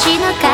死ぬか